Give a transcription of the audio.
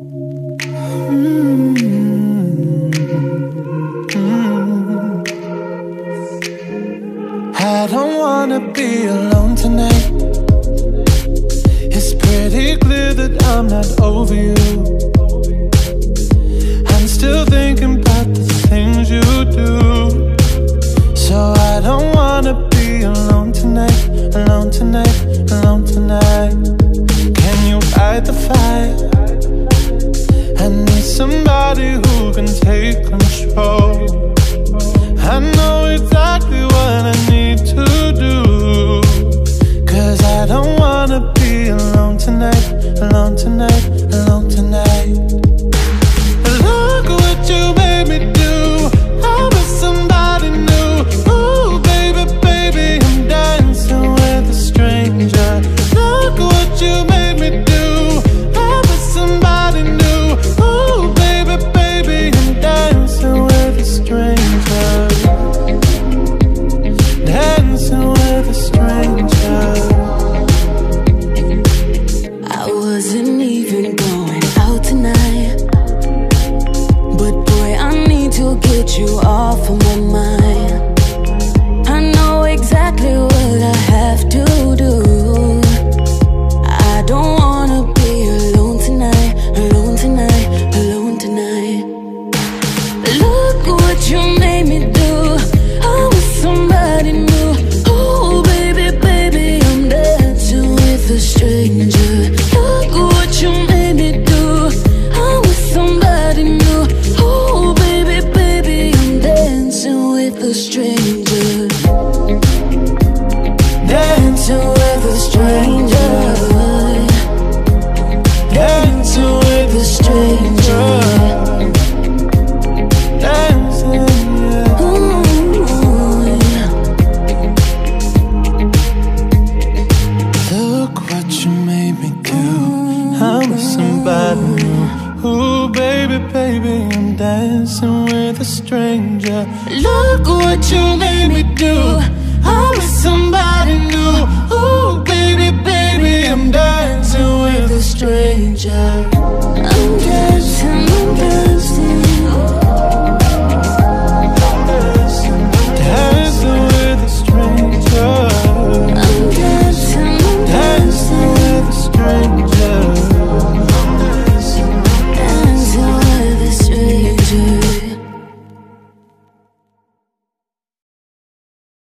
Mm-hmm. I don't wanna be alone tonight. It's pretty clear that I'm not over you. I'm still thinking about the things you do. So I don't wanna be alone tonight, alone tonight, alone tonight. Can you fight the fire? Somebody who can take control. I know exactly get you off of my mind. I know exactly what I have to do. I don't wanna be alone tonight, alone tonight, alone tonight. Look what you made me do. I was somebody new. Oh, baby, baby, I'm dancing with a stranger. Baby, baby, I'm dancing with a stranger. Look what you made me do. I'm somebody baby, baby, I'm dancing with a stranger.